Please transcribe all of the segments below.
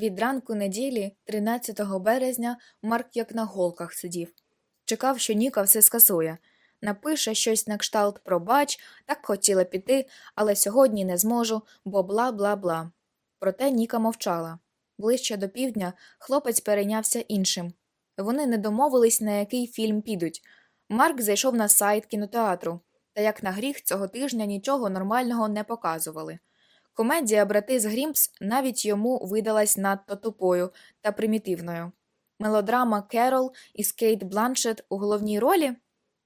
від ранку неділі, 13 березня, Марк як на голках сидів. Чекав, що Ніка все скасує. Напише щось на кшталт пробач, так хотіла піти, але сьогодні не зможу, бо бла бла бла. Проте Ніка мовчала. Ближче до півдня хлопець перейнявся іншим. Вони не домовились, на який фільм підуть. Марк зайшов на сайт кінотеатру, та як на гріх цього тижня нічого нормального не показували. Комедія Брати з Грімсбі навіть йому видалась надто тупою та примітивною. Мелодрама Керол із Кейт Бланшет у головній ролі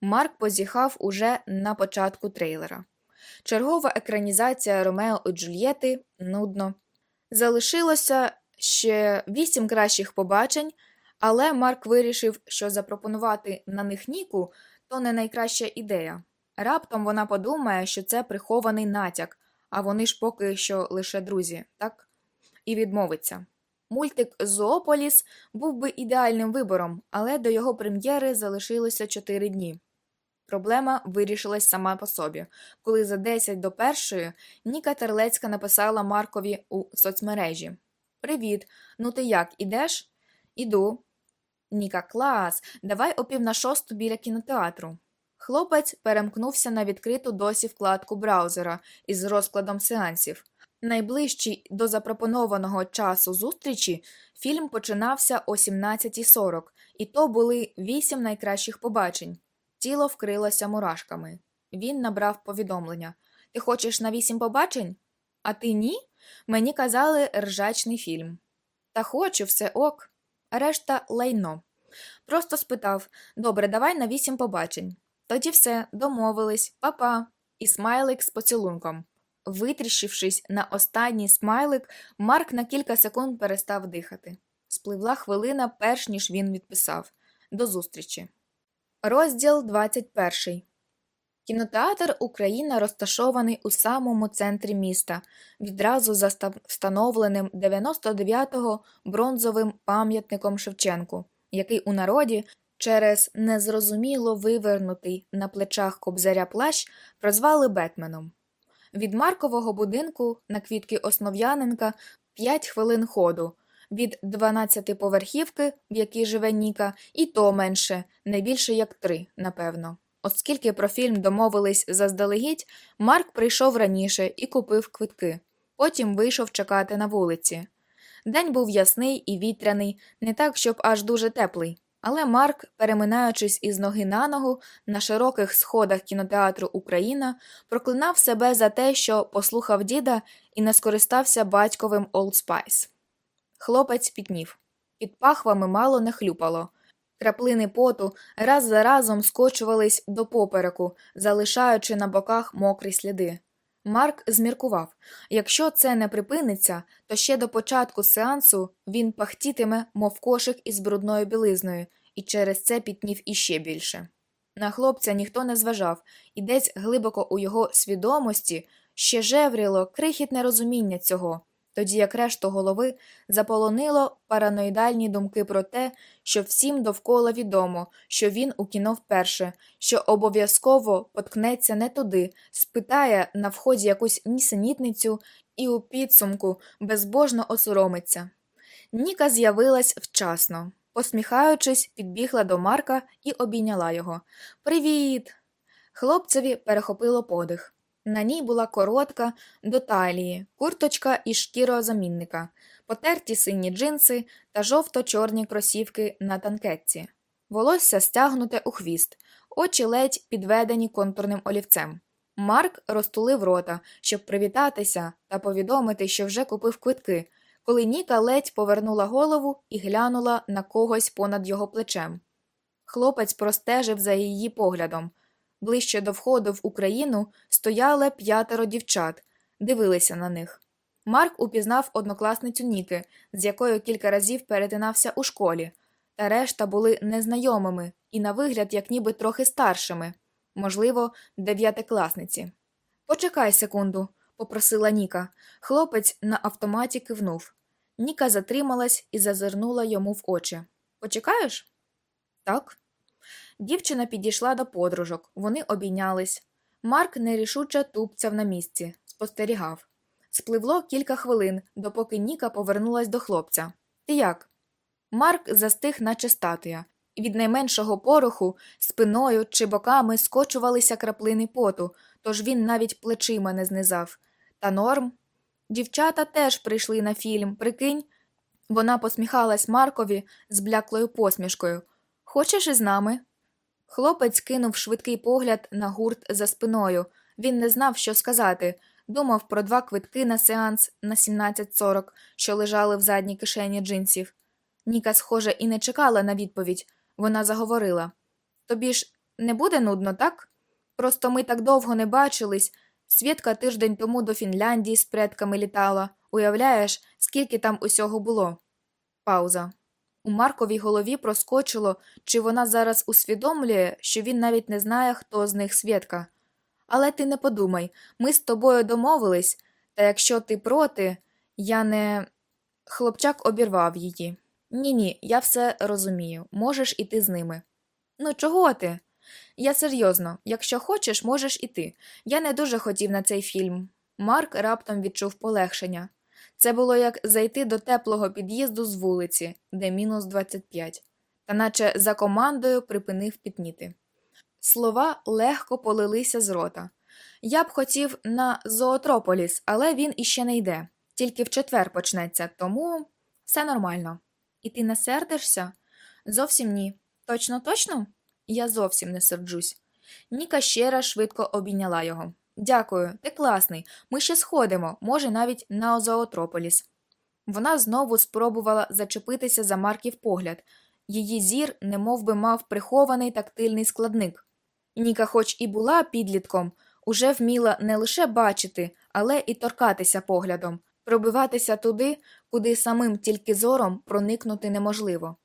Марк позіхав уже на початку трейлера. Чергова екранізація Ромео і Джульєти нудно. Залишилося ще вісім кращих побачень, але Марк вирішив, що запропонувати на них Ніку то не найкраща ідея. Раптом вона подумає, що це прихований натяк а вони ж поки що лише друзі, так? І відмовиться. Мультик Зоополіс був би ідеальним вибором, але до його прем'єри залишилося 4 дні. Проблема вирішилась сама по собі, коли за 10 до першої Ніка Терлецька написала Маркові у соцмережі Привіт, ну ти як, ідеш? Іду. Ніка, клас, давай о пів на шосту біля кінотеатру. Хлопець перемкнувся на відкриту досі вкладку браузера із розкладом сеансів. Найближчий до запропонованого часу зустрічі фільм починався о 17.40, і то були вісім найкращих побачень. Тіло вкрилося мурашками. Він набрав повідомлення Ти хочеш на вісім побачень? А ти ні? Мені казали ржачний фільм. Та хочу, все ок. Решта лайно. Просто спитав Добре, давай на вісім побачень. Тоді все, домовились, па-па, і смайлик з поцілунком. Витріщившись на останній смайлик, Марк на кілька секунд перестав дихати. Спливла хвилина, перш ніж він відписав. До зустрічі. Розділ 21 Кінотеатр Україна розташований у самому центрі міста, відразу за встановленим 99-го бронзовим пам'ятником Шевченку, який у народі через незрозуміло вивернутий на плечах кобзаря плащ прозвали Бетменом. Від Маркового будинку на квітки Основ'яненка 5 хвилин ходу, від 12-поверхівки, в якій живе Ніка, і то менше, не більше як три, напевно. Оскільки про фільм домовились заздалегідь, Марк прийшов раніше і купив квитки. Потім вийшов чекати на вулиці. День був ясний і вітряний, не так, щоб аж дуже теплий. Але Марк, переминаючись із ноги на ногу на широких сходах кінотеатру Україна, проклинав себе за те, що послухав діда і не скористався батьковим Old Spice. Хлопець пітнів. Під пахвами мало не хлюпало. Краплини поту раз за разом скочувались до попереку, залишаючи на боках мокрі сліди. Марк зміркував якщо це не припиниться, то ще до початку сеансу він пахтітиме, мов кошик із брудною білизною, і через це пітнів іще більше. На хлопця ніхто не зважав, і десь глибоко у його свідомості ще жевріло крихітне розуміння цього тоді як решту голови заполонило параноїдальні думки про те, що всім довкола відомо, що він у кіно вперше, що обов'язково поткнеться не туди, спитає на вході якусь нісенітницю і у підсумку безбожно осоромиться. Ніка з'явилась вчасно. Посміхаючись, підбігла до Марка і обійняла його. Привіт! Хлопцеві перехопило подих. На ній була коротка до талії, курточка і шкірозамінника, потерті сині джинси та жовто-чорні кросівки на танкетці, волосся стягнуте у хвіст, очі ледь підведені контурним олівцем. Марк розтулив рота, щоб привітатися та повідомити, що вже купив квитки, коли Ніка ледь повернула голову і глянула на когось понад його плечем. Хлопець простежив за її поглядом. Ближче до входу в Україну стояли п'ятеро дівчат, дивилися на них. Марк упізнав однокласницю Ніки, з якою кілька разів перетинався у школі, та решта були незнайомими і на вигляд, як ніби трохи старшими, можливо, дев'ятикласниці. Почекай секунду, попросила Ніка. Хлопець на автоматі кивнув. Ніка затрималась і зазирнула йому в очі. Почекаєш? Так. Дівчина підійшла до подружок, вони обійнялись. Марк нерішуче тупцяв на місці, спостерігав. Спливло кілька хвилин, допоки Ніка повернулась до хлопця. Ти як? Марк застиг, наче статуя. Від найменшого пороху спиною чи боками скочувалися краплини поту, тож він навіть плечима не знизав. Та норм. Дівчата теж прийшли на фільм, прикинь. Вона посміхалась Маркові з бляклою посмішкою. Хочеш із нами? Хлопець кинув швидкий погляд на гурт за спиною. Він не знав, що сказати. Думав про два квитки на сеанс на 17.40, що лежали в задній кишені джинсів. Ніка, схоже, і не чекала на відповідь. Вона заговорила Тобі ж не буде нудно, так? Просто ми так довго не бачились. Свідка тиждень тому до Фінляндії з предками літала. Уявляєш, скільки там усього було? Пауза. У Марковій голові проскочило, чи вона зараз усвідомлює, що він навіть не знає, хто з них свідка. Але ти не подумай, ми з тобою домовились, та якщо ти проти, я не. Хлопчак обірвав її. Ні, ні, я все розумію, можеш іти з ними. Ну, чого ти? Я серйозно, якщо хочеш, можеш іти. Я не дуже хотів на цей фільм. Марк раптом відчув полегшення. Це було як зайти до теплого під'їзду з вулиці, де мінус 25, та наче за командою припинив пітніти. Слова легко полилися з рота. Я б хотів на зоотрополіс, але він іще не йде, тільки в четвер почнеться, тому все нормально. І ти не сердишся? Зовсім ні. Точно, точно? Я зовсім не серджусь. Ніка ще раз швидко обійняла його. Дякую, ти класний. Ми ще сходимо, може, навіть на Озоотрополіс. Вона знову спробувала зачепитися за Марків погляд. Її зір немов би мав прихований тактильний складник. Ніка, хоч і була підлітком, уже вміла не лише бачити, але і торкатися поглядом, пробиватися туди, куди самим тільки зором проникнути неможливо.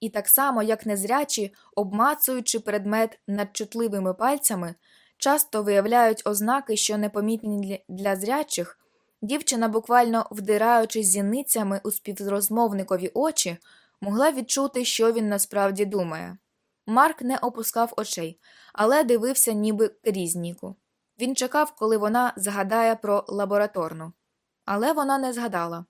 І так само, як незрячі, обмацуючи предмет над чутливими пальцями, часто виявляють ознаки, що непомітні для зрячих, дівчина, буквально вдираючись зіницями у співрозмовникові очі, могла відчути, що він насправді думає. Марк не опускав очей, але дивився ніби крізь Ніку. Він чекав, коли вона згадає про лабораторну. Але вона не згадала.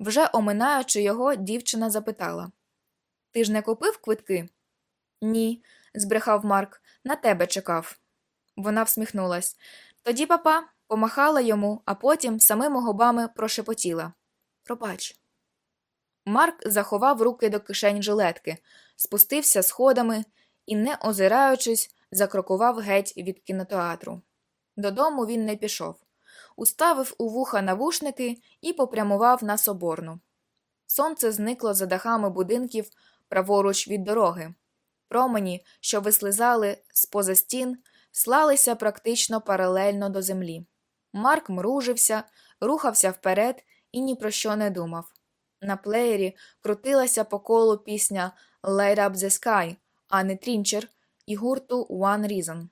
Вже оминаючи його, дівчина запитала Ти ж не купив квитки? Ні, збрехав Марк, на тебе чекав. Вона всміхнулась. Тоді папа помахала йому, а потім самими губами прошепотіла Пробач. Марк заховав руки до кишень жилетки, спустився сходами і, не озираючись, закрокував геть від кінотеатру. Додому він не пішов, уставив у вуха навушники і попрямував на соборну. Сонце зникло за дахами будинків праворуч від дороги. Промені, що вислизали з поза стін, слалися практично паралельно до землі. Марк мружився, рухався вперед і ні про що не думав. На плеєрі крутилася по колу пісня Light Up the Sky, а не Трінчер і гурту One Reason.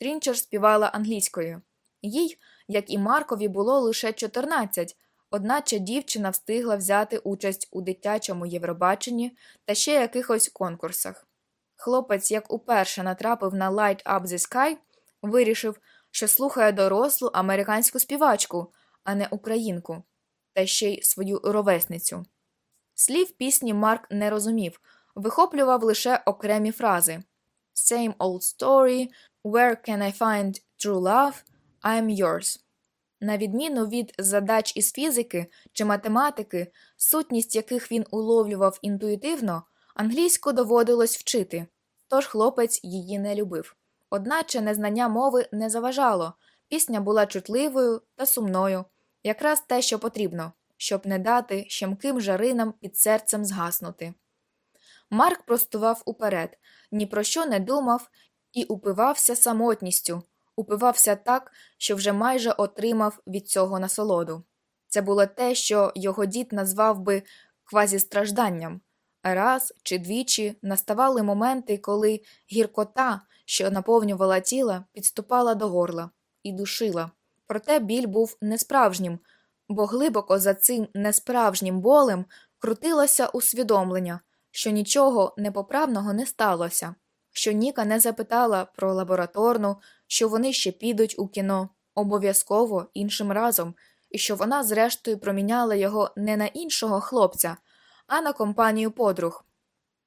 Трінчер співала англійською. Їй, як і Маркові, було лише 14, одначе дівчина встигла взяти участь у дитячому Євробаченні та ще якихось конкурсах. Хлопець, як уперше натрапив на Light Up the Sky, вирішив, що слухає дорослу американську співачку, а не українку, та ще й свою ровесницю. Слів пісні Марк не розумів, вихоплював лише окремі фрази Same old story, where can I find true love, I'm yours. На відміну від задач із фізики чи математики, сутність яких він уловлював інтуїтивно, англійську доводилось вчити, тож хлопець її не любив. Одначе незнання мови не заважало, пісня була чутливою та сумною, якраз те, що потрібно, щоб не дати щемким жаринам під серцем згаснути. Марк простував уперед, ні про що не думав і упивався самотністю, упивався так, що вже майже отримав від цього насолоду. Це було те, що його дід назвав би квазістражданням. Раз чи двічі наставали моменти, коли гіркота, що наповнювала тіло, підступала до горла і душила. Проте біль був несправжнім, бо глибоко за цим несправжнім болем крутилося усвідомлення, що нічого непоправного не сталося, що Ніка не запитала про лабораторну, що вони ще підуть у кіно, обов'язково іншим разом, і що вона, зрештою, проміняла його не на іншого хлопця, а на компанію подруг.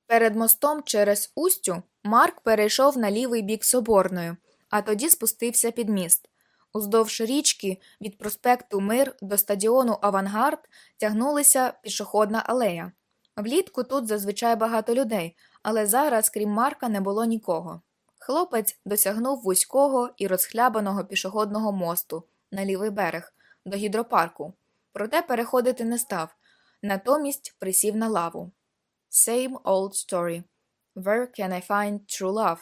Перед мостом через Устю Марк перейшов на лівий бік Соборної, а тоді спустився під міст. Уздовж річки від проспекту Мир до стадіону Авангард тягнулася пішохідна алея. Влітку тут зазвичай багато людей, але зараз, крім Марка, не було нікого. Хлопець досягнув вузького і розхлябаного пішохідного мосту на лівий берег до гідропарку, проте переходити не став, натомість присів на лаву. Same old story. Where can I find true love?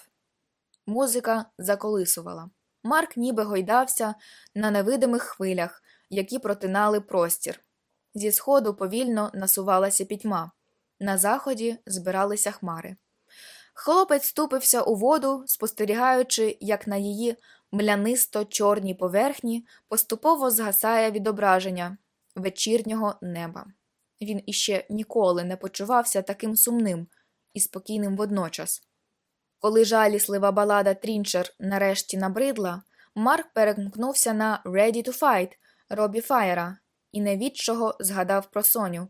Музика заколисувала. Марк ніби гойдався на невидимих хвилях, які протинали простір. Зі сходу повільно насувалася пітьма. На заході збиралися хмари. Хлопець ступився у воду, спостерігаючи, як на її млянисто чорній поверхні поступово згасає відображення вечірнього неба. Він іще ніколи не почувався таким сумним і спокійним водночас. Коли жаліслива балада Трінчер нарешті набридла, Марк перемкнувся на «Ready to fight» Робі Фаєра і невідчого згадав про Соню.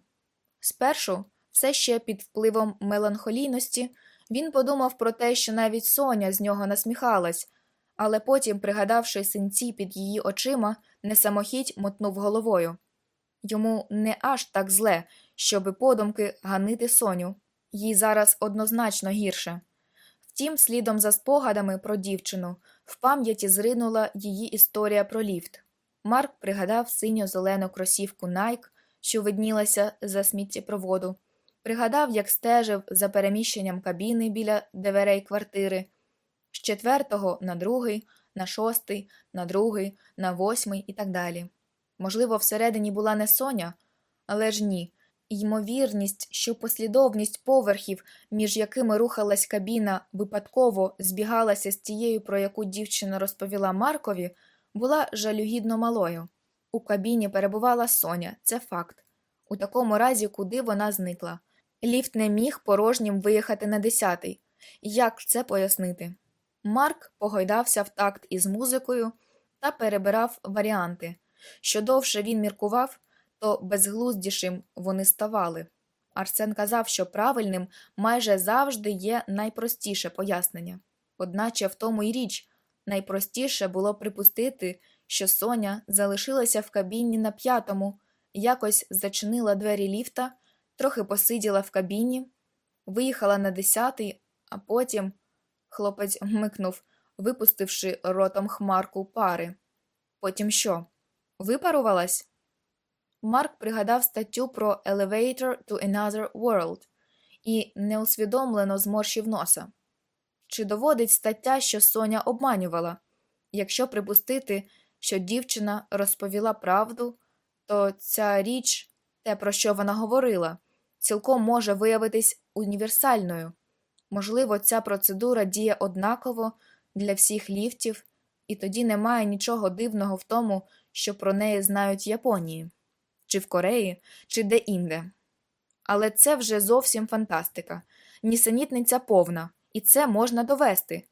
Спершу, все ще під впливом меланхолійності, він подумав про те, що навіть Соня з нього насміхалась, але потім, пригадавши синці під її очима, несамохідь мотнув головою. Йому не аж так зле, щоби подумки ганити Соню, їй зараз однозначно гірше. Втім, слідом за спогадами про дівчину в пам'яті зринула її історія про ліфт. Марк пригадав синьо-зелену кросівку Найк, що виднілася за сміттєпроводу, пригадав, як стежив за переміщенням кабіни біля дверей квартири з четвертого на другий, на шостий, на другий, на восьмий і так далі. Можливо, всередині була не Соня, але ж ні. Ймовірність, що послідовність поверхів, між якими рухалась кабіна, випадково збігалася з тією, про яку дівчина розповіла Маркові, була жалюгідно малою. У кабіні перебувала Соня, це факт. У такому разі, куди вона зникла. Ліфт не міг порожнім виїхати на десятий. Як це пояснити? Марк погойдався в такт із музикою та перебирав варіанти. Що довше він міркував, то безглуздішим вони ставали. Арсен казав, що правильним майже завжди є найпростіше пояснення. Одначе в тому й річ найпростіше було припустити, що Соня залишилася в кабіні на п'ятому, якось зачинила двері ліфта, трохи посиділа в кабіні, виїхала на десятий, а потім хлопець микнув, випустивши ротом хмарку пари. Потім що? Випарувалась? Марк пригадав статтю про Elevator to Another World і неусвідомлено зморщив носа. Чи доводить стаття, що Соня обманювала? Якщо припустити, що дівчина розповіла правду, то ця річ, те, про що вона говорила, цілком може виявитись універсальною. Можливо, ця процедура діє однаково для всіх ліфтів, і тоді немає нічого дивного в тому, що про неї знають в Японії, чи в Кореї, чи де-інде. Але це вже зовсім фантастика, нісенітниця повна, і це можна довести.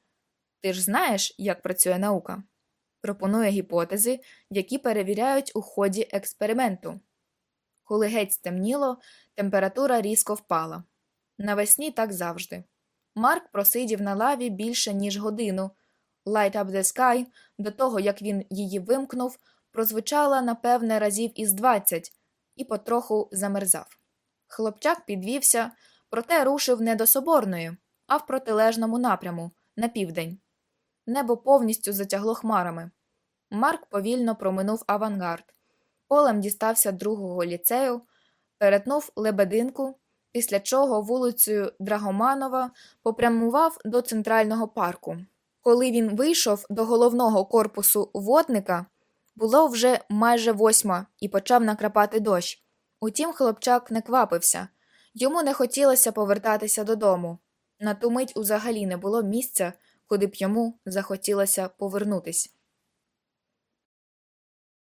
Ти ж знаєш, як працює наука? Пропонує гіпотези, які перевіряють у ході експерименту. Коли геть стемніло, температура різко впала. Навесні так завжди. Марк просидів на лаві більше, ніж годину. Light up the sky, до того як він її вимкнув, прозвучала, напевне, разів із двадцять і потроху замерзав. Хлопчак підвівся, проте рушив не до соборної, а в протилежному напряму, на південь. Небо повністю затягло хмарами. Марк повільно проминув авангард, полем дістався другого ліцею, перетнув лебединку, після чого вулицею Драгоманова попрямував до центрального парку. Коли він вийшов до головного корпусу водника, Було вже майже восьма і почав накрапати дощ. Утім, хлопчак не квапився. Йому не хотілося повертатися додому. На ту мить узагалі не було місця, куди б йому захотілося повернутись.